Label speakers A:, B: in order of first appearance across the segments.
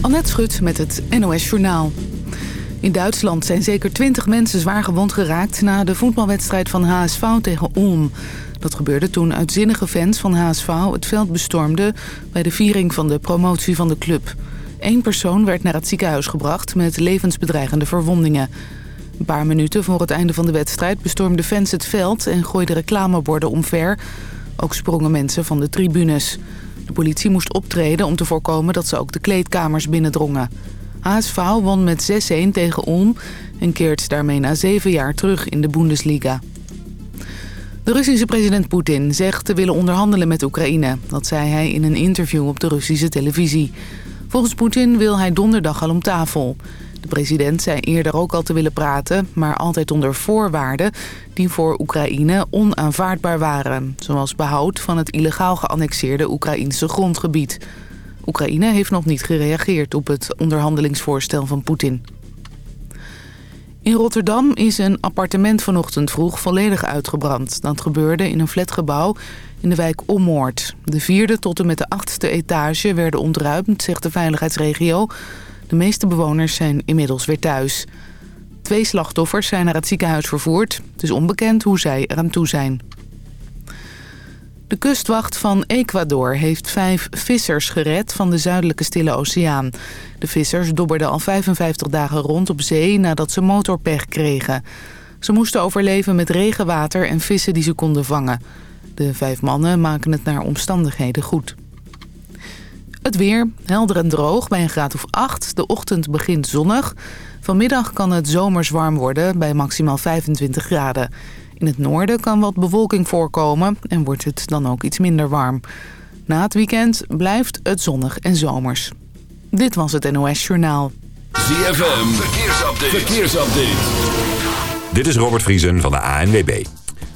A: Annette Schut met het NOS Journaal. In Duitsland zijn zeker 20 mensen zwaar gewond geraakt... na de voetbalwedstrijd van HSV tegen Ulm. Dat gebeurde toen uitzinnige fans van HSV het veld bestormden... bij de viering van de promotie van de club. Eén persoon werd naar het ziekenhuis gebracht met levensbedreigende verwondingen. Een paar minuten voor het einde van de wedstrijd bestormden fans het veld... en gooiden reclameborden omver. Ook sprongen mensen van de tribunes. De politie moest optreden om te voorkomen dat ze ook de kleedkamers binnendrongen. HSV won met 6-1 tegen Ulm en keert daarmee na zeven jaar terug in de Bundesliga. De Russische president Poetin zegt te willen onderhandelen met Oekraïne. Dat zei hij in een interview op de Russische televisie. Volgens Poetin wil hij donderdag al om tafel. De president zei eerder ook al te willen praten, maar altijd onder voorwaarden die voor Oekraïne onaanvaardbaar waren. Zoals behoud van het illegaal geannexeerde Oekraïnse grondgebied. Oekraïne heeft nog niet gereageerd op het onderhandelingsvoorstel van Poetin. In Rotterdam is een appartement vanochtend vroeg volledig uitgebrand. Dat gebeurde in een flatgebouw in de wijk Ommoord. De vierde tot en met de achtste etage werden ontruimd, zegt de veiligheidsregio. De meeste bewoners zijn inmiddels weer thuis. Twee slachtoffers zijn naar het ziekenhuis vervoerd. Het is onbekend hoe zij eraan toe zijn. De kustwacht van Ecuador heeft vijf vissers gered van de zuidelijke Stille Oceaan. De vissers dobberden al 55 dagen rond op zee nadat ze motorpech kregen. Ze moesten overleven met regenwater en vissen die ze konden vangen. De vijf mannen maken het naar omstandigheden goed. Het weer, helder en droog bij een graad of 8. De ochtend begint zonnig. Vanmiddag kan het zomers warm worden bij maximaal 25 graden. In het noorden kan wat bewolking voorkomen en wordt het dan ook iets minder warm. Na het weekend blijft het zonnig en zomers. Dit was het NOS Journaal.
B: ZFM, verkeersupdate. verkeersupdate.
C: Dit is Robert Vriesen van de ANWB.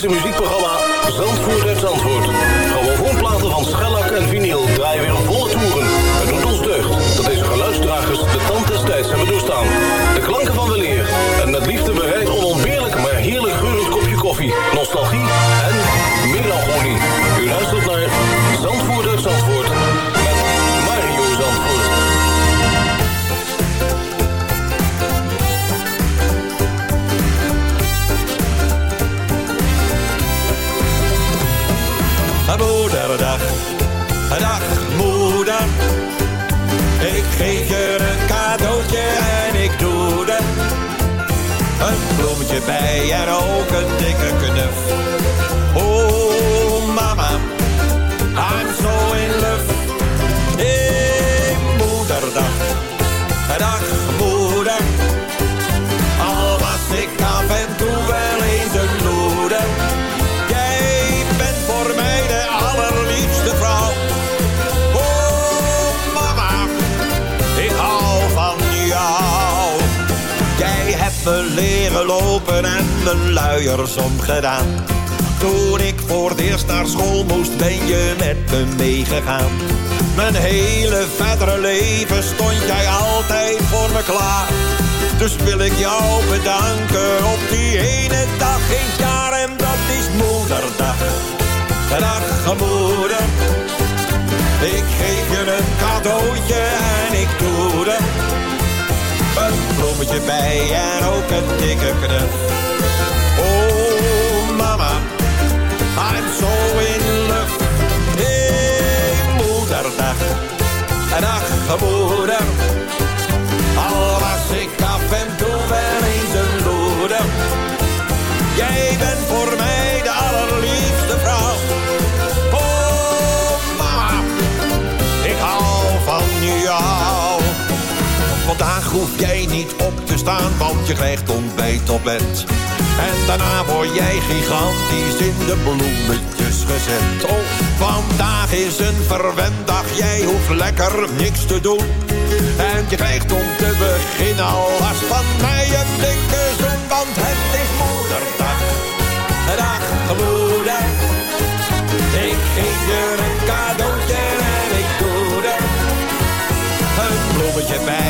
D: historische muziekprogramma Zandvoort uit Zandvoort.
E: Geef een cadeautje en ik doe er een bloemetje bij en ook een dikke knuf. En mijn luiers omgedaan. Toen ik voor het eerst naar school moest, ben je met me meegegaan. Mijn hele verdere leven stond jij altijd voor me klaar. Dus wil ik jou bedanken op die ene dag in het jaar en dat is moederdag. Dag moeder, ik geef je een cadeautje en ik doe er bloemetje bij en ook een dikke knuf. Oh mama, I'm so in love. Hey moederdag, dag moeder. Al was ik af en toe wel eens een. Hoef jij niet op te staan, want je krijgt ontbijt op bed. En daarna word jij gigantisch in de bloemetjes gezet. Oh, vandaag is een verwend dag, jij hoeft lekker niks te doen. En je krijgt om te beginnen alvast van mij een dikke zoen, want het is moederdag. Dag moeder, ik geef je een cadeautje en ik doe er een bloemetje bij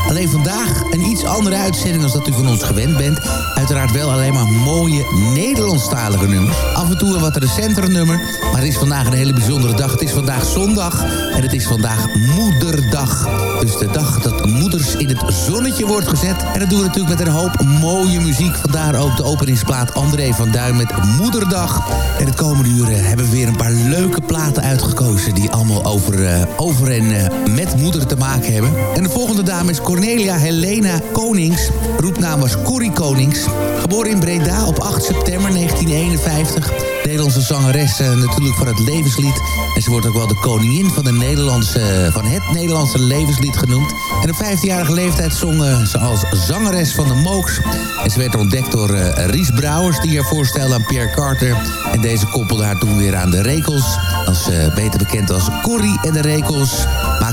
F: Alleen vandaag een iets andere uitzending dan dat u van ons gewend bent. Uiteraard wel alleen maar mooie Nederlandstalige nummers. Af en toe een wat recentere nummer. Maar het is vandaag een hele bijzondere dag. Het is vandaag zondag en het is vandaag moederdag. Dus de dag dat moeders in het zonnetje wordt gezet. En dat doen we natuurlijk met een hoop mooie muziek. Vandaar ook de openingsplaat André van Duin met Moederdag. En het komende uur eh, hebben we weer een paar leuke platen uitgekozen... die allemaal over, uh, over en uh, met moeder te maken hebben. En de volgende dame is Cornelia Helena Konings. Roepnaam was Corrie Konings. Geboren in Breda op 8 september 1951... Nederlandse zangeres uh, natuurlijk van het levenslied. En ze wordt ook wel de koningin van, de Nederlandse, van het Nederlandse levenslied genoemd. En op 15-jarige leeftijd zong uh, ze als zangeres van de Mooks. En ze werd ontdekt door Ries Brouwers, die haar voorstelde aan Pierre Carter. En deze koppelde haar toen weer aan de Rekels. Als beter bekend als Corrie en de Rekels.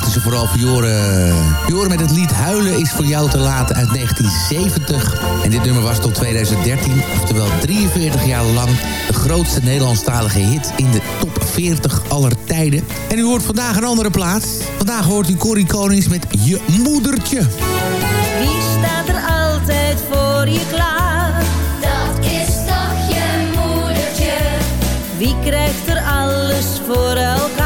F: Ze vooral vioren, vioren met het lied Huilen is voor jou te laat uit 1970. En dit nummer was tot 2013, oftewel 43 jaar lang, de grootste Nederlandstalige hit in de top 40 aller tijden. En u hoort vandaag een andere plaats. Vandaag hoort u Corrie Konings met Je Moedertje.
G: Wie staat er altijd voor je klaar?
H: Dat is toch je moedertje.
G: Wie krijgt er alles voor elkaar?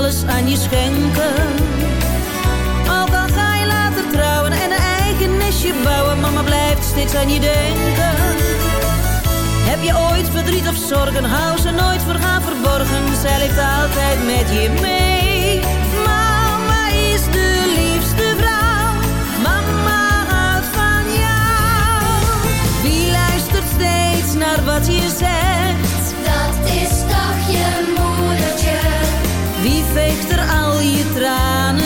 G: Alles aan je schenken. Ook al ga je later trouwen en een eigen nestje bouwen. Mama blijft steeds aan je denken. Heb je ooit verdriet of zorgen, hou ze nooit voor haar verborgen. Zij leeft altijd met je mee. Mama is de liefste vrouw. Mama houdt van jou. Wie luistert steeds naar wat je zegt? Tranen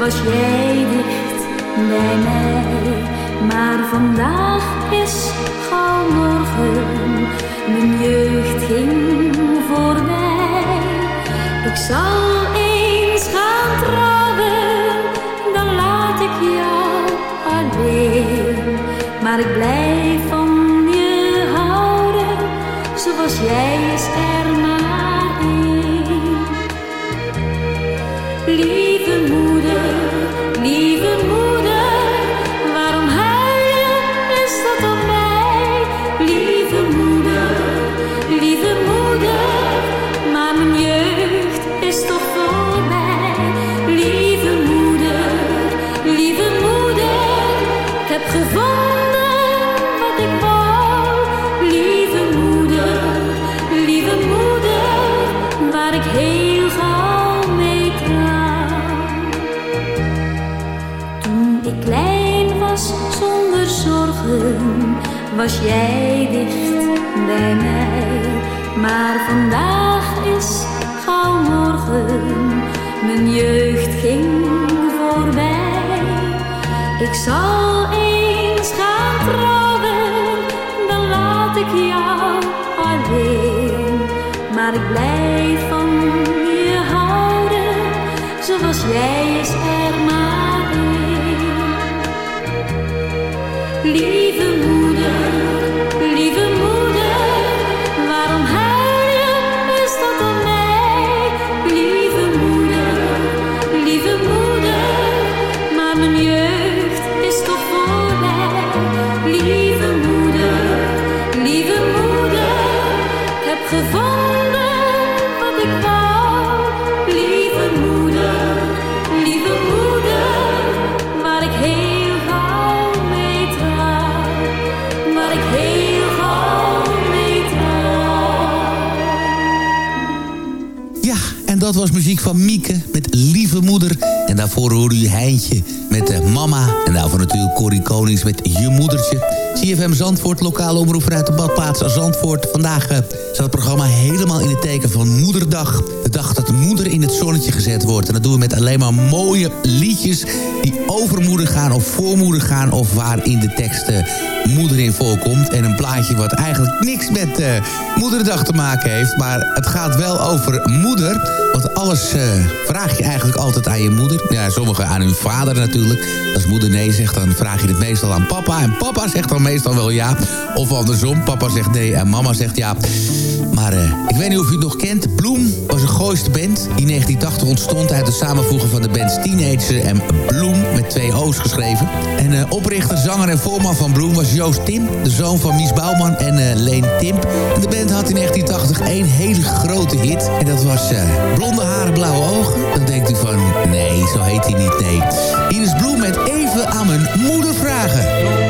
I: was jij dicht bij mij.
J: Maar vandaag is gauw morgen, mijn jeugd ging voorbij. Ik zal eens gaan trouwen, dan laat ik jou alleen. Maar ik blijf van je houden, zoals jij is er maar één. Was jij dicht bij mij. Maar vandaag is gauw morgen, mijn jeugd ging voorbij. Ik zal eens gaan trouwen, dan laat ik jou alleen. Maar ik blijf van je houden, zoals jij is er maar. Lieve maar
F: dat was muziek van Mieke met Lieve Moeder. En daarvoor hoorde u Heintje met uh, Mama. En daarvoor natuurlijk Corrie Konings met Je Moedertje. CFM Zandvoort, lokale omroep vanuit de badplaats Zandvoort. Vandaag uh, staat het programma helemaal in het teken van Moederdag. De dag dat de moeder in het zonnetje gezet wordt. En dat doen we met alleen maar mooie liedjes die over moeder gaan of voor moeder gaan... of waar in de tekst uh, moeder in voorkomt. En een plaatje wat eigenlijk niks met moederdag te maken heeft. Maar het gaat wel over moeder. Want alles uh, vraag je eigenlijk altijd aan je moeder. Ja, sommigen aan hun vader natuurlijk. Als moeder nee zegt, dan vraag je het meestal aan papa. En papa zegt dan meestal wel ja. Of andersom, papa zegt nee en mama zegt ja. Uh, ik weet niet of u het nog kent. Bloem was een Gooiste band. Die in 1980 ontstond uit het samenvoegen van de bands Teenager en Bloem. Met twee O's geschreven. En uh, oprichter, zanger en voorman van Bloem was Joost Tim. De zoon van Mies Bouwman en uh, Leen Timp. En de band had in 1980 één hele grote hit. En dat was Blonde haren, blauwe ogen. Dan denkt u van, nee, zo heet hij niet, nee. Hier is Bloem met even aan mijn moeder vragen.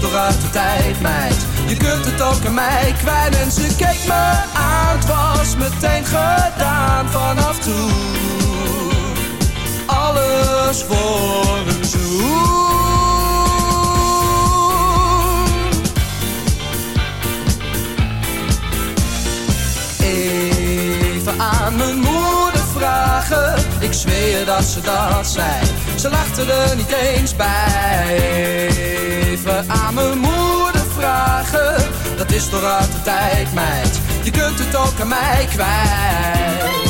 K: Toch de tijd, meid. Je kunt het ook aan mij kwijt en ze keek me aan. Het was meteen gedaan vanaf toen. Alles voor een zoen. Even aan mijn moeder vragen. Ik zweer dat ze dat zei. Ze lachte er niet eens bij. Even aan mijn moeder vragen. Dat is toch uit de tijd, meid. Je kunt het ook aan mij kwijt.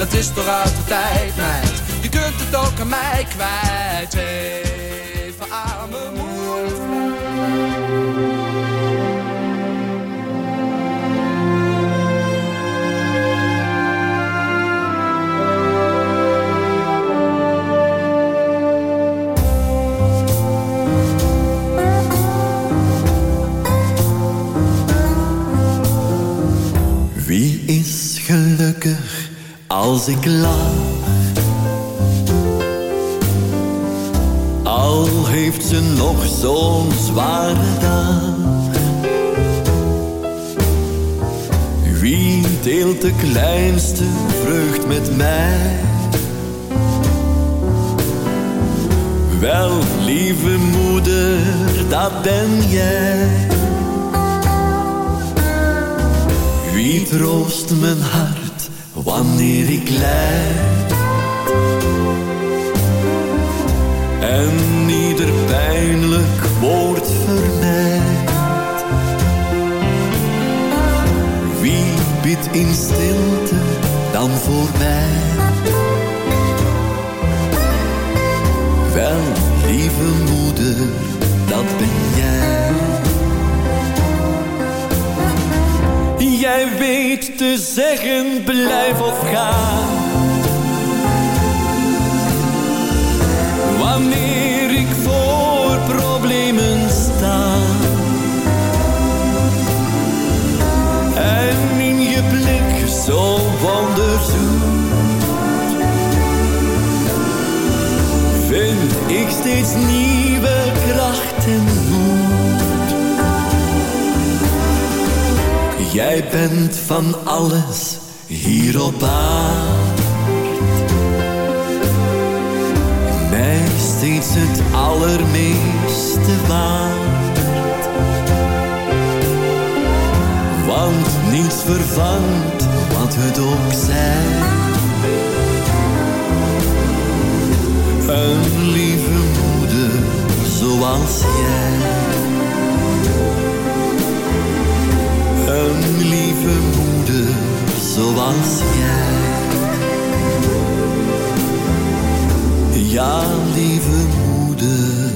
K: dat is toch uit de tijd, meid. Je kunt het ook aan mij kwijt. Even aan mijn moeder
L: als ik lach? Al heeft ze nog zo'n zware dag. Wie deelt de kleinste vreugd met mij? Wel, lieve moeder, dat ben jij. Wie troost mijn hart wanneer ik lijd? En ieder pijnlijk woord vermijdt. Wie bidt in stilte dan voor mij? Wel, lieve moeder, dat ben. Jij weet te zeggen blijf of ga. Wanneer ik voor problemen sta. En in je blik zo wonderzoet. Vind ik steeds nieuwe Jij bent van alles hier op aard. Mij steeds het allermeeste waard. Want niets vervangt wat het ook zij. Een lieve moeder zoals jij. Een lieve moeder zoals jij. Ja, lieve moeder,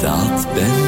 L: dat ben jij.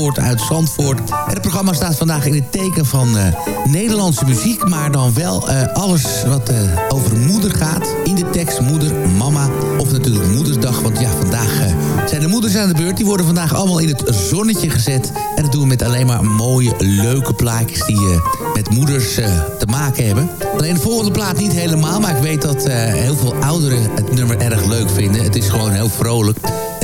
M: Uit
F: Zandvoort. En het programma staat vandaag in het teken van uh, Nederlandse muziek. Maar dan wel uh, alles wat uh, over moeder gaat. In de tekst moeder, mama of natuurlijk moedersdag. Want ja, vandaag zijn de moeders aan de beurt. Die worden vandaag allemaal in het zonnetje gezet. En dat doen we met alleen maar mooie, leuke plaatjes die met moeders te maken hebben. Alleen de volgende plaat niet helemaal, maar ik weet dat heel veel ouderen het nummer erg leuk vinden. Het is gewoon heel vrolijk.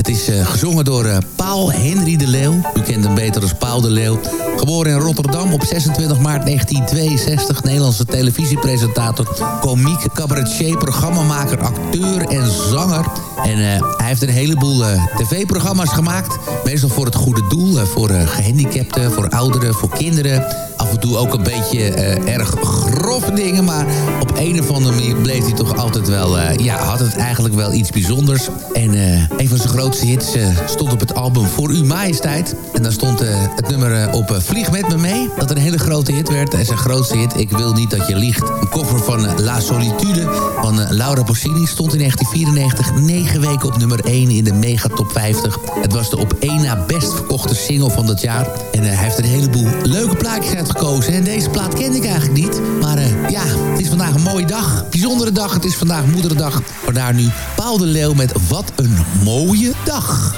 F: Het is gezongen door Paul Henry de Leeuw. U kent hem beter als Paul de Leeuw. Geboren in Rotterdam op 26 maart 1962. Nederlandse televisiepresentator, komiek, cabaretier, programmamaker, acteur en zanger. En uh, hij heeft een heleboel tv-programma's gemaakt. Meestal voor het goede doel. Voor gehandicapten, voor ouderen, voor kinderen. Af en toe ook een beetje erg grove dingen. Maar op een of andere manier bleef hij toch altijd wel... ja, had het eigenlijk wel iets bijzonders. En een van zijn grootste hits stond op het album Voor Uw Majesteit. En daar stond het nummer op Vlieg met me mee. Dat een hele grote hit werd. En zijn grootste hit, Ik wil niet dat je liegt. Een koffer van La Solitude van Laura Pausini stond in 1994 negen weken op nummer 1 in de Mega Top 50. Het was de op één na best verkochte single van dat jaar. En hij heeft een heleboel leuke plaatjes En deze plaat kende ik eigenlijk niet. Maar uh, ja, het is vandaag een mooie dag. Bijzondere dag. Het is vandaag moederdag. Vandaar nu Paul de Leeuw met Wat een mooie dag.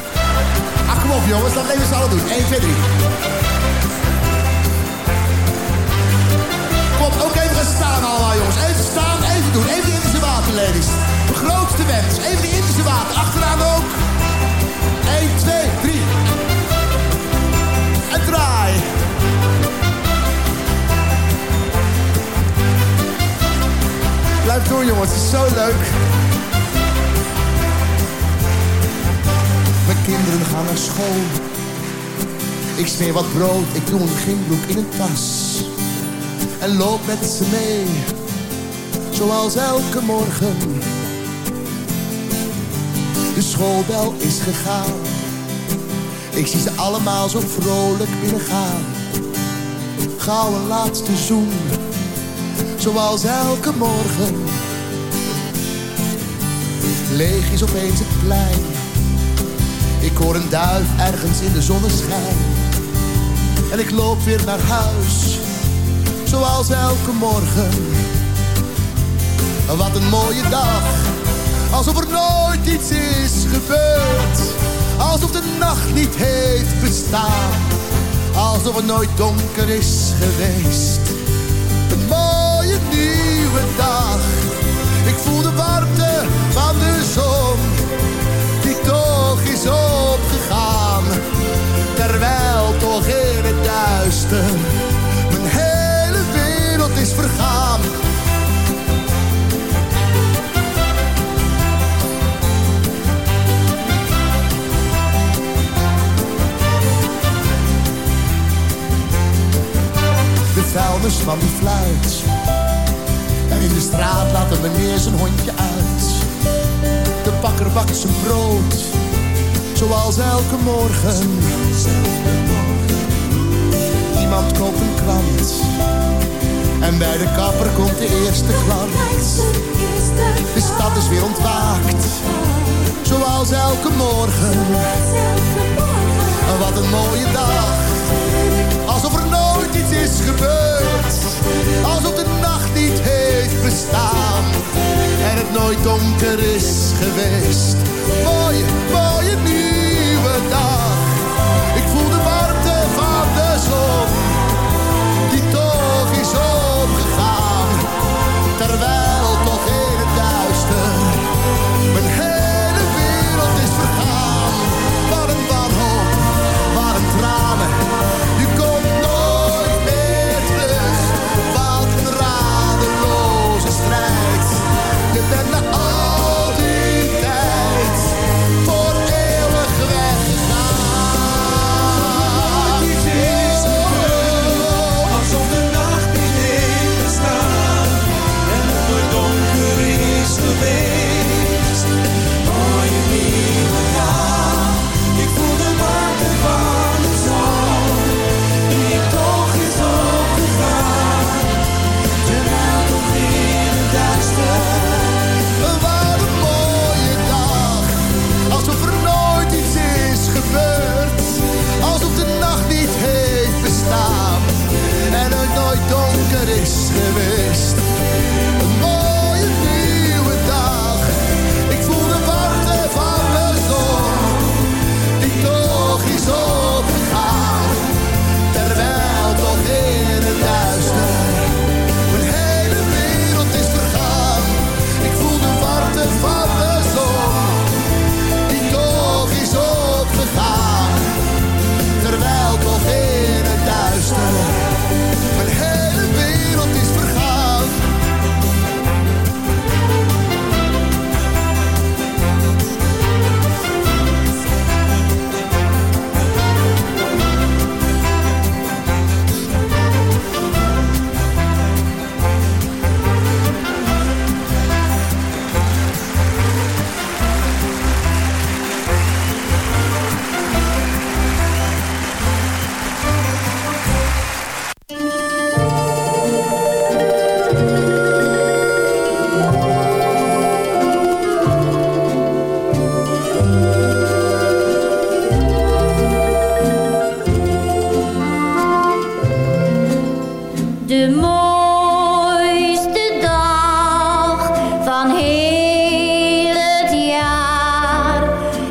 N: Ach, kom op jongens. Dat even z'n doen. 1, 2, 3. Kom ook even gaan staan allemaal jongens. Even staan, even doen. Even in zijn water, ladies. De grootste wens. Even die Indische water. Achteraan ook. Blijf jongens, het is zo leuk. Mijn kinderen gaan naar school. Ik smeer wat brood, ik doe een gingbroek in een tas. En loop met ze mee, zoals elke morgen. De schoolbel is gegaan. Ik zie ze allemaal zo vrolijk binnengaan. Gauw een laatste zoen, zoals elke morgen. Leeg is opeens het plein. Ik hoor een duif ergens in de zonneschijn. En ik loop weer naar huis, zoals elke morgen. Wat een mooie dag, alsof er nooit iets is gebeurd. Alsof de nacht niet heeft bestaan, alsof het nooit donker is geweest. Een mooie nieuwe dag, ik voel de warmte van de zon, die toch is opgegaan. Terwijl toch in het duister mijn hele wereld is vergaan. De vuilnisman die fluit. En in de straat laat een meneer zijn hondje uit. Bakker bakt zijn brood. Zoals elke morgen. Iemand koopt een krant. En bij de kapper komt de eerste klant. De stad is weer ontwaakt. Zoals elke morgen. Wat een mooie dag. Alsof er nooit iets is gebeurd. Alsof de nacht niet heeft bestaan. En het nooit donker is geweest. Mooie, mooie nieuwe dag. Ik voel de warmte van de zon.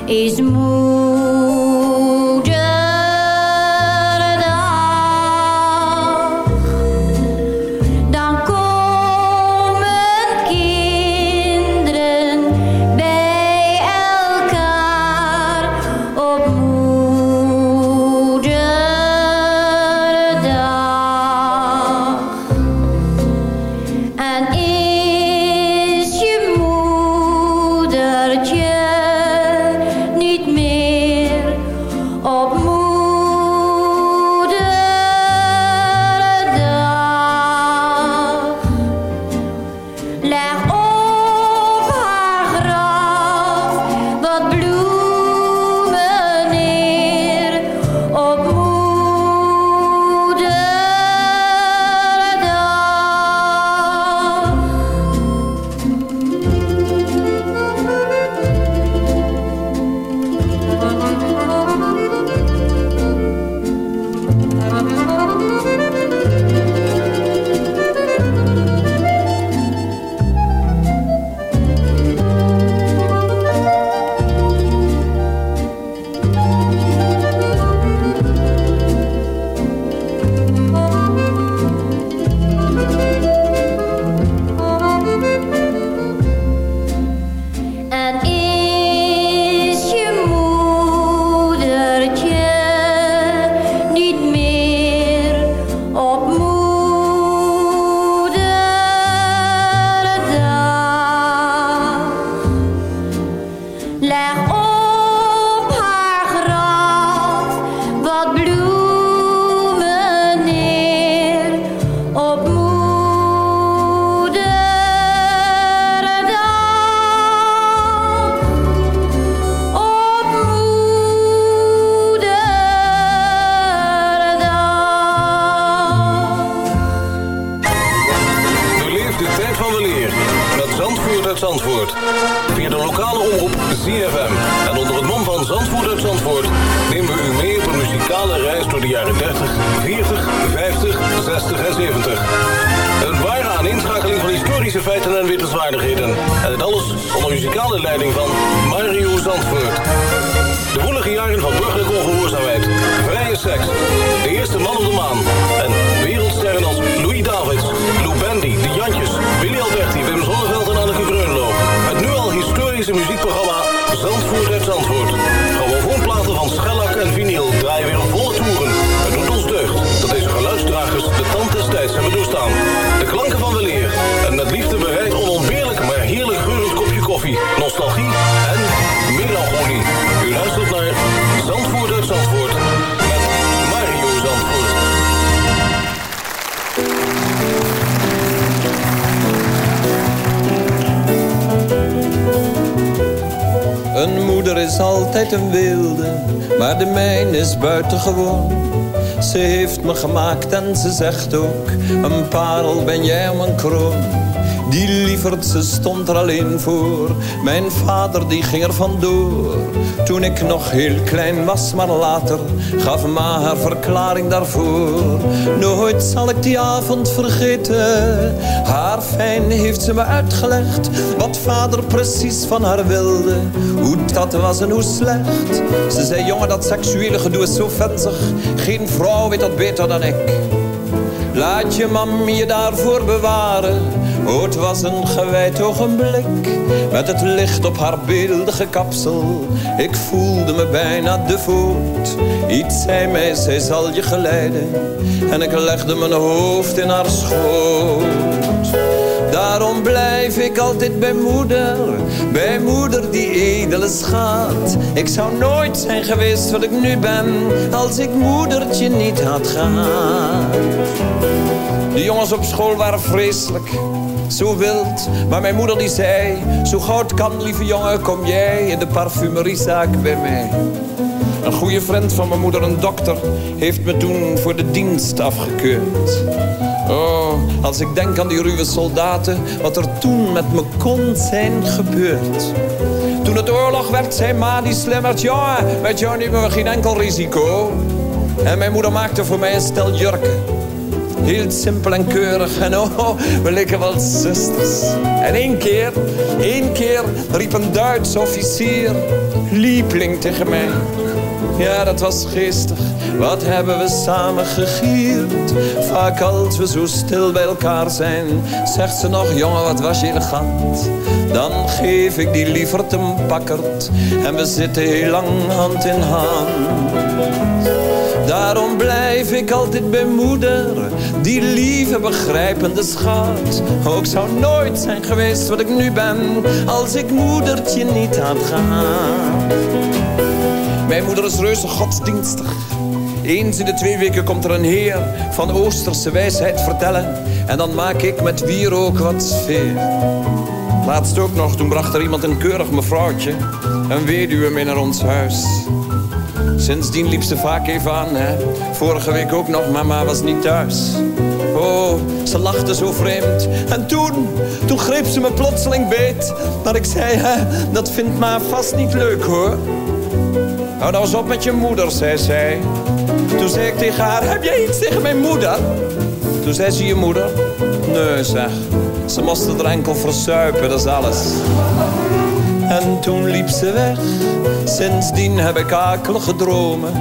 O: Eis-me zegt ook, een parel ben jij een kroon. Die lieverd, ze stond er alleen voor. Mijn vader die ging er vandoor. Toen ik nog heel klein was, maar later gaf ma haar verklaring daarvoor. Nooit zal ik die avond vergeten. Haar fijn heeft ze me uitgelegd. Wat vader precies van haar wilde. Hoe dat was en hoe slecht. Ze zei, jongen, dat seksuele gedoe is zo venzig. Geen vrouw weet dat beter dan ik. Laat je mam je daarvoor bewaren. Oh, het was een gewijd ogenblik. Met het licht op haar beeldige kapsel. Ik voelde me bijna de voet. Iets zei mij, zij zal je geleiden. En ik legde mijn hoofd in haar schoot. Daarom blijf ik altijd bij moeder. Bij moeder die edele schat. Ik zou nooit zijn geweest wat ik nu ben. Als ik moedertje niet had gehad. De jongens op school waren vreselijk, zo wild. Maar mijn moeder die zei, zo het kan, lieve jongen, kom jij in de parfumeriezaak bij mij. Een goede vriend van mijn moeder, een dokter, heeft me toen voor de dienst afgekeurd. Oh, als ik denk aan die ruwe soldaten, wat er toen met me kon zijn gebeurd. Toen het oorlog werd, zei ma die slimmerd, ja, met jou nemen we geen enkel risico. En mijn moeder maakte voor mij een stel jurken. Heel simpel en keurig. En oh, we leken wel zusters. En één keer, één keer riep een Duits officier, liebling tegen mij. Ja, dat was geestig. Wat hebben we samen gegierd. Vaak als we zo stil bij elkaar zijn, zegt ze nog, jongen, wat was je elegant. Dan geef ik die liever een pakkerd. En we zitten heel lang hand in hand. Daarom blijf ik altijd bij moeder, die lieve begrijpende schat. Ook zou nooit zijn geweest wat ik nu ben, als ik moedertje niet had gehad. Mijn moeder is reuze godsdienstig. Eens in de twee weken komt er een heer van Oosterse wijsheid vertellen. En dan maak ik met wierook wat sfeer. Laatst ook nog, toen bracht er iemand een keurig mevrouwtje, een weduwe mee naar ons huis. Sindsdien liep ze vaak even aan, hè. Vorige week ook nog, mama was niet thuis. Oh, ze lachte zo vreemd. En toen, toen greep ze me plotseling beet. Maar ik zei, hè, dat vindt ma vast niet leuk, hoor. Hou nou eens op met je moeder, zei zij. Toen zei ik tegen haar, heb jij iets tegen mijn moeder? Toen zei ze, je moeder? Nee, zeg. Ze moesten er enkel versuipen, dat is alles. En toen liep ze weg. Sindsdien heb ik akelige dromen.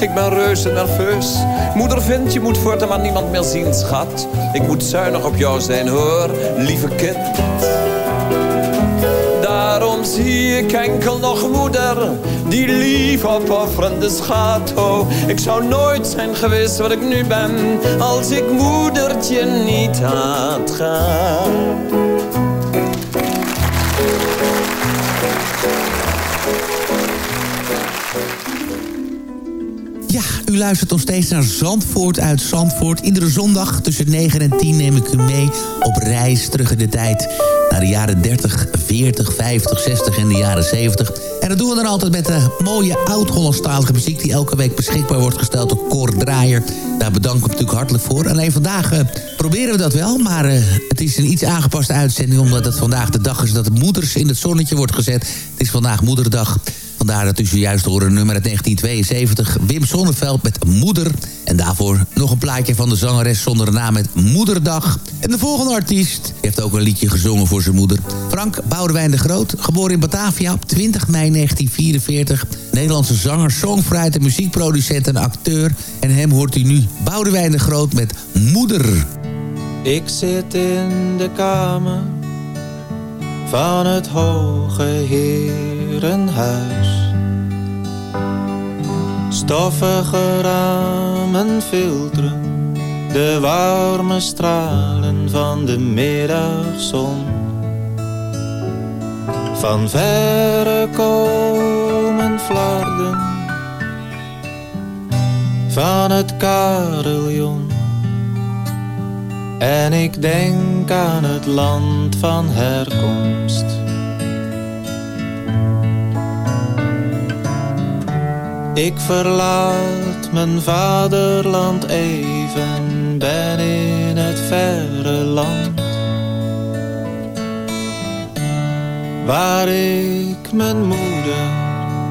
O: Ik ben reuze nerveus. Moeder vindt, je moet voortaan maar niemand meer zien, schat. Ik moet zuinig op jou zijn, hoor, lieve kind. Daarom zie ik enkel nog moeder, die lief opofferende schat. Oh, ik zou nooit zijn geweest wat ik nu ben, als ik moedertje niet had gehad.
F: U luistert nog steeds naar Zandvoort uit Zandvoort. Iedere zondag tussen 9 en 10 neem ik u mee op reis terug in de tijd... naar de jaren 30, 40, 50, 60 en de jaren 70. En dat doen we dan altijd met de mooie oud-Hollandstalige muziek... die elke week beschikbaar wordt gesteld door Cor Draaier. Daar bedank ik natuurlijk hartelijk voor. Alleen vandaag uh, proberen we dat wel, maar uh, het is een iets aangepaste uitzending... omdat het vandaag de dag is dat de moeders in het zonnetje wordt gezet. Het is vandaag moederdag... Vandaar dat u zojuist hoorde nummer uit 1972. Wim Sonneveld met Moeder. En daarvoor nog een plaatje van de zangeres zonder naam met Moederdag. En de volgende artiest heeft ook een liedje gezongen voor zijn moeder. Frank Boudewijn de Groot, geboren in Batavia op 20 mei 1944. Nederlandse zanger, songwriter, muziekproducent en acteur. En hem hoort u nu Boudewijn de Groot met Moeder.
P: Ik zit in de kamer van het hoge herenhuis. Stoffige ramen filteren de warme stralen van de middagzon. Van verre komen flarden van het carillon. En ik denk aan het land van herkomst. Ik verlaat mijn vaderland even, ben in het verre land. Waar ik mijn moeder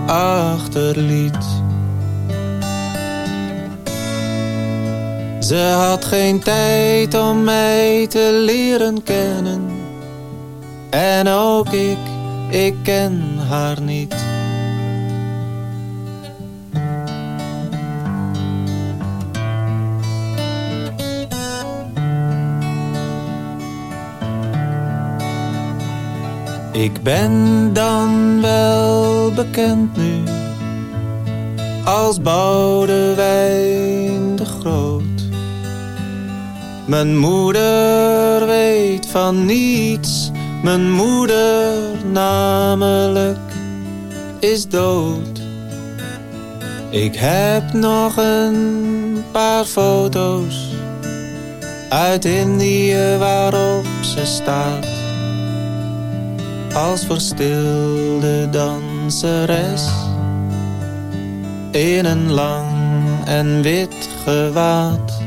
P: achterliet. Ze had geen tijd om mij te leren kennen. En ook ik, ik ken haar niet. Ik ben dan wel bekend nu als Boudewijn. Mijn moeder weet van niets, mijn moeder namelijk is dood. Ik heb nog een paar foto's uit Indië waarop ze staat. Als verstilde danseres in een lang en wit gewaad.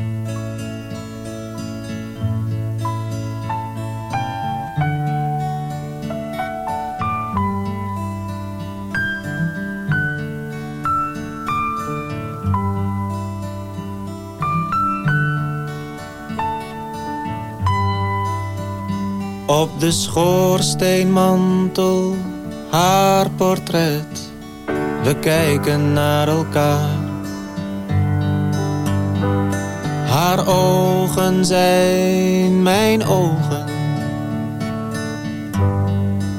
P: Op de schoorsteenmantel haar portret. We kijken naar elkaar. Haar ogen zijn mijn ogen.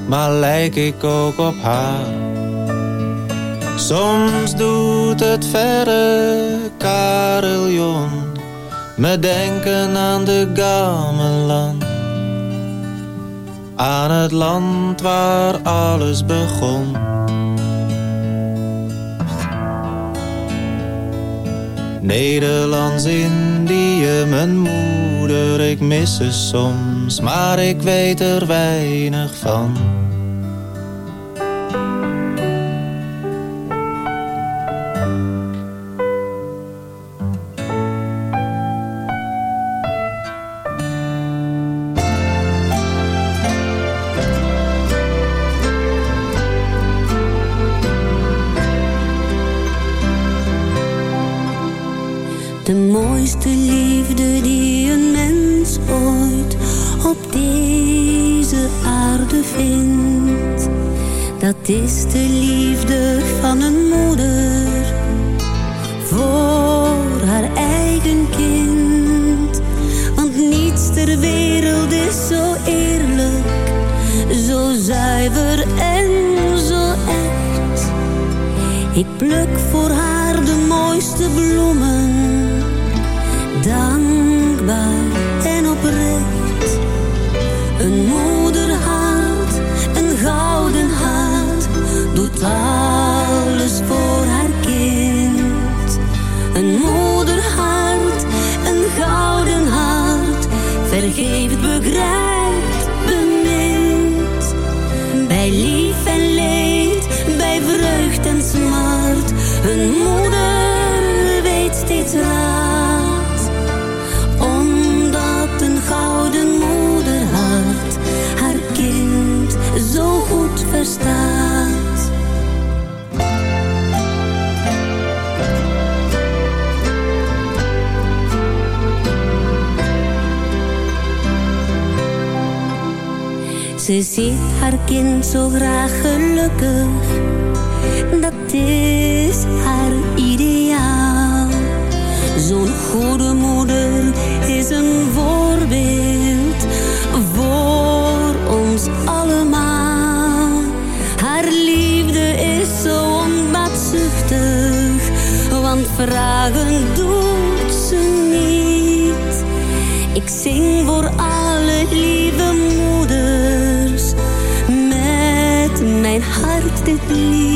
P: Maar lijk ik ook op haar. Soms doet het verre carillon me denken aan de gameland aan het land waar alles begon. Nederlands-Indië, mijn moeder, ik mis ze soms, maar ik weet er weinig van.
Q: Is de liefde van een moeder voor haar eigen kind. Want niets ter wereld is zo eerlijk, zo zuiver en zo echt. Ik pluk voor haar de mooiste bloemen dankbaar alles voor haar kind. Een moederhart, een gouden hart, vergeeft, begrijpt, Ze ziet haar kind zo graag gelukkig, dat is haar ideaal. Zo'n goede moeder is een voorbeeld voor ons allemaal. Haar liefde is zo onbaatzuchtig, want vragen doet ze niet. Ik zing voor hart dit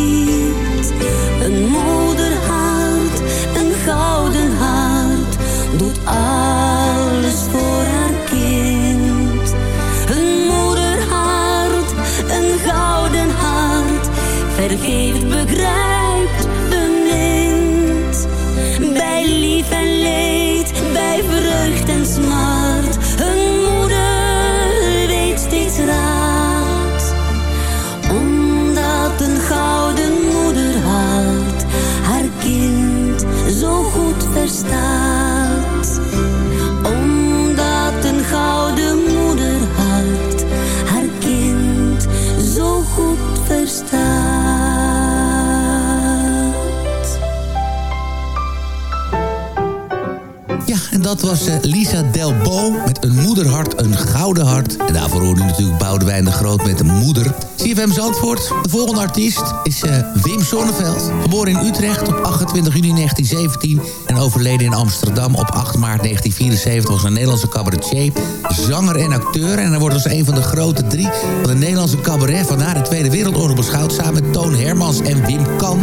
F: dat was eh, Lisa Delbo met een moederhart, een gouden hart. En daarvoor hoorde u natuurlijk Boudewijn de Groot met een moeder. CFM Zandvoort, de volgende artiest is eh, Wim Sonneveld. Geboren in Utrecht op 28 juni 1917 en overleden in Amsterdam op 8 maart 1974... was een Nederlandse cabaretier, zanger en acteur. En hij wordt als een van de grote drie van de Nederlandse cabaret... van na de Tweede Wereldoorlog beschouwd... samen met Toon Hermans en Wim Kan.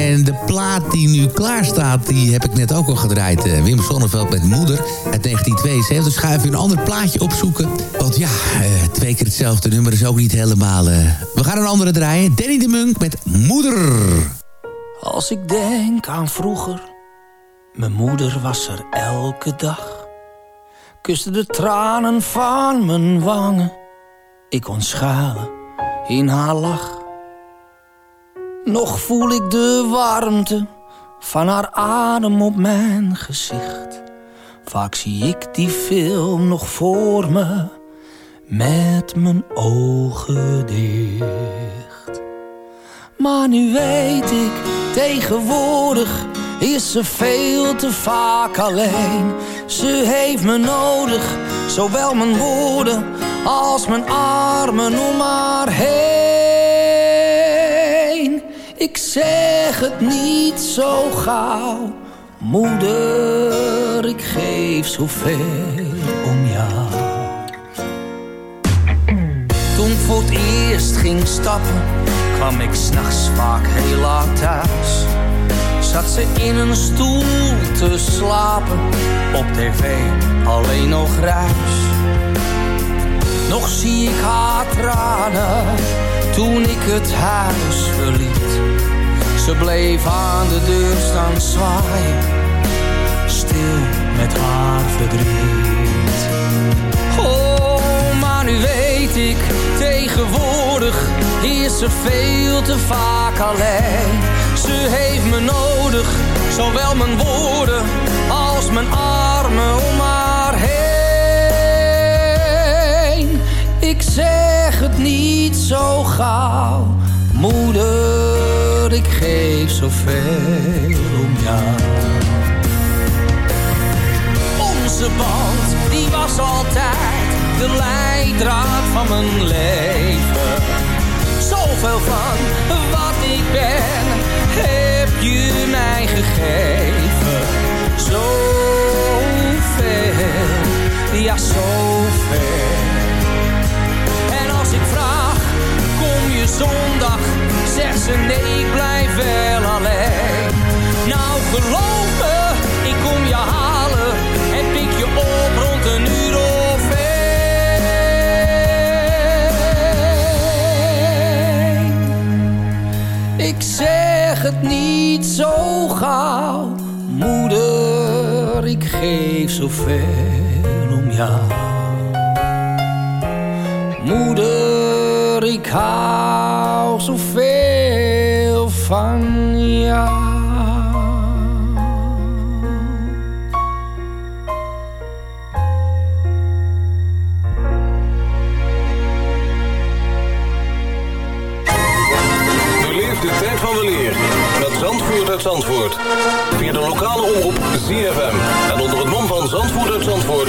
F: En de plaat die nu klaar staat, die heb ik net ook al gedraaid. Eh, Wim Sonneveld met Moeder uit 1972. Dus ga even een ander plaatje opzoeken. Want ja, eh, twee keer hetzelfde nummer is ook niet helemaal... eh, We gaan een andere draaien. Danny de Munk met Moeder.
R: Als ik denk aan vroeger, mijn moeder was er elke dag. Kuste de tranen van mijn wangen, ik kon schuilen in haar lach. Nog voel ik de warmte van haar adem op mijn gezicht. Vaak zie ik die film nog voor me, met mijn ogen dicht. Maar nu weet ik, tegenwoordig is ze veel te vaak alleen. Ze heeft me nodig, zowel mijn woorden als mijn armen om haar heen. Ik zeg het niet zo gauw, moeder, ik geef zoveel om jou. Toen voor het eerst ging stappen, kwam ik s'nachts vaak heel laat thuis. Zat ze in een stoel te slapen, op tv alleen nog ruis. Nog zie ik haar tranen, toen ik het huis verliet. Ze bleef aan de deur staan zwaaien, stil met haar verdriet. Oh, maar nu weet ik, tegenwoordig is ze veel te vaak alleen. Ze heeft me nodig, zowel mijn woorden als mijn armen om haar het niet zo gauw, moeder, ik geef zoveel om jou. Onze band, die was altijd de leidraad van mijn leven. Zoveel van wat ik ben, heb je mij gegeven. Zoveel, ja zoveel. Zondag, zeg ze, nee, ik blijf wel alleen. Nou, geloof me, ik kom je halen en pik je op rond een uur of één. Ik zeg het niet zo gauw, moeder, ik geef zoveel om jou. Moeder, ik hou zoveel van jou.
D: De tijd van weleer met Zandvoort uit Zandvoort. Via de lokale omroep ZFM. En onder het mom van Zandvoort uit Zandvoort...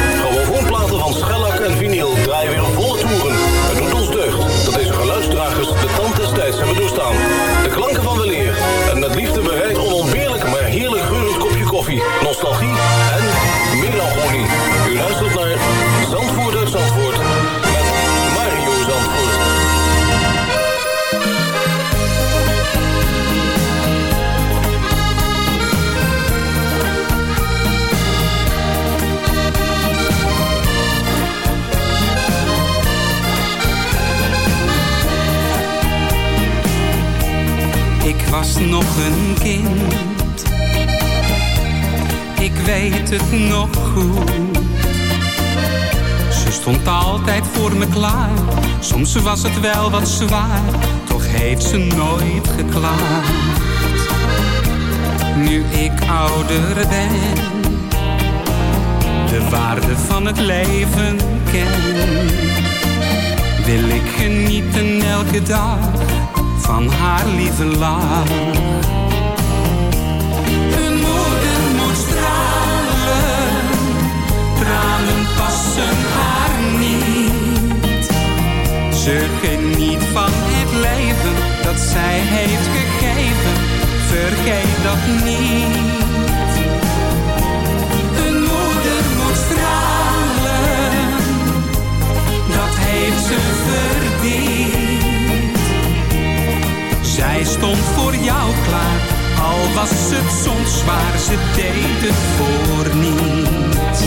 D: Hebben doorstaan. De klanken van weleer en met liefde bereid
S: was nog een kind. Ik weet het nog goed. Ze stond altijd voor me klaar. Soms was het wel wat zwaar. Toch heeft ze nooit geklaagd. Nu ik ouder ben. De waarde van het leven ken. Wil ik genieten elke dag van haar lieve lach. Een moeder moet stralen, tranen passen haar niet. Ze geniet van het leven dat zij heeft gegeven, vergeet dat niet. Een moeder moet stralen, dat heeft ze verdiend. Zij stond voor jou klaar, al was het soms zwaar, ze deed het voor niets.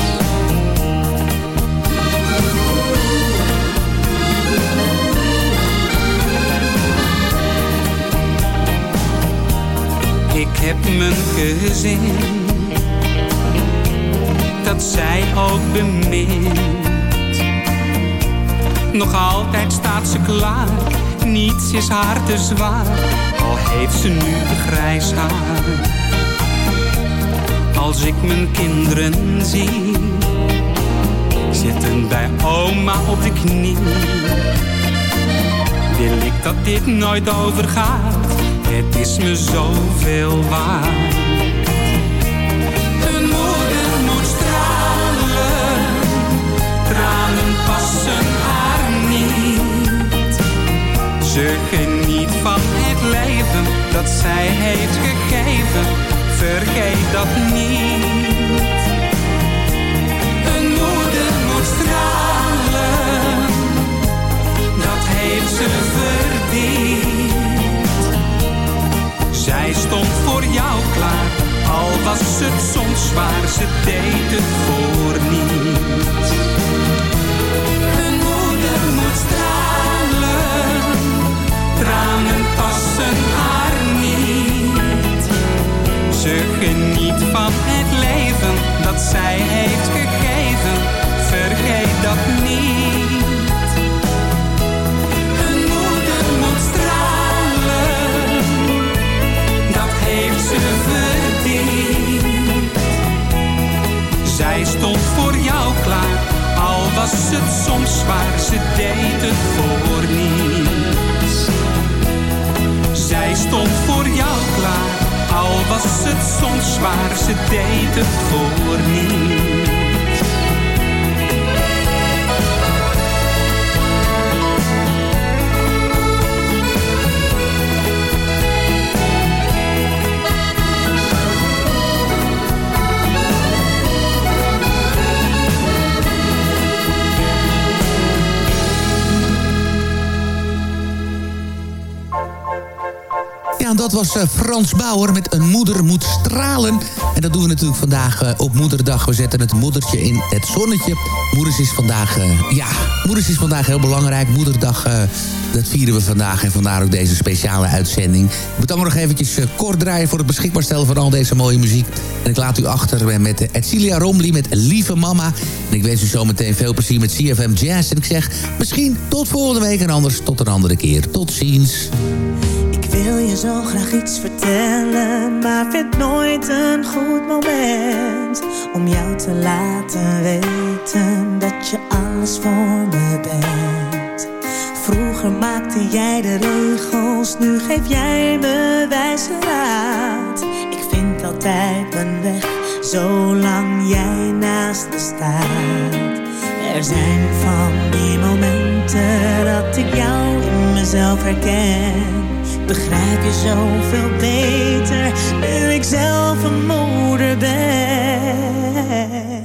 S: Ik heb mijn gezin, dat zij ook bemint. Nog altijd staat ze klaar niets is haar te zwaar, al heeft ze nu grijs haar. Als ik mijn kinderen zie, zitten bij oma op de knie. Wil ik dat dit nooit overgaat, het is me zoveel waard. Soms zwaar, ze deed het voor niets. Een moeder moet stralen tranen passen haar niet. Ze geniet van het leven dat zij heeft gegeven, vergeet dat niet. Was het soms zwaar, ze deed het voor niets. Zij stond voor jou klaar was het soms zwaar, ze deed het voor niet.
F: Dat was eh, Frans Bauer met Een moeder moet stralen. En dat doen we natuurlijk vandaag eh, op Moederdag. We zetten het moedertje in het zonnetje. Moeders is vandaag, eh, ja, moeders is vandaag heel belangrijk. Moederdag, dat vieren we vandaag. En vandaar ook deze speciale uitzending. Ik moet dan nog eventjes kort draaien voor het beschikbaar stellen van al deze mooie muziek. En ik laat u achter met Edcilia Rombly met Lieve Mama. En ik wens u zometeen veel plezier met CFM Jazz. En ik zeg misschien tot volgende week en anders tot een andere keer. Tot ziens.
T: Wil je zo graag iets vertellen, maar vind nooit een goed moment om jou te laten weten dat je alles voor me bent. Vroeger maakte jij de regels, nu geef jij me wijze raad. Ik vind altijd mijn weg, zolang jij naast me staat. Er zijn van die momenten dat ik jou in mezelf herken. Begrijp je zoveel beter nu ik zelf een moeder ben.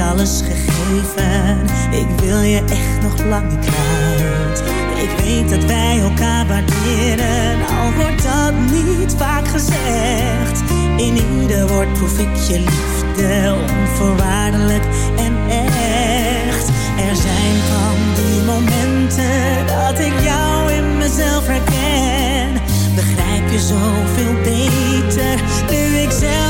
T: Alles gegeven, ik wil je echt nog lang. Ik weet dat wij elkaar waarderen, al wordt dat niet vaak gezegd. In ieder woord proef ik je liefde, onvoorwaardelijk en echt. Er zijn van die momenten dat ik jou in mezelf herken. Begrijp je zoveel beter, nu ik zelf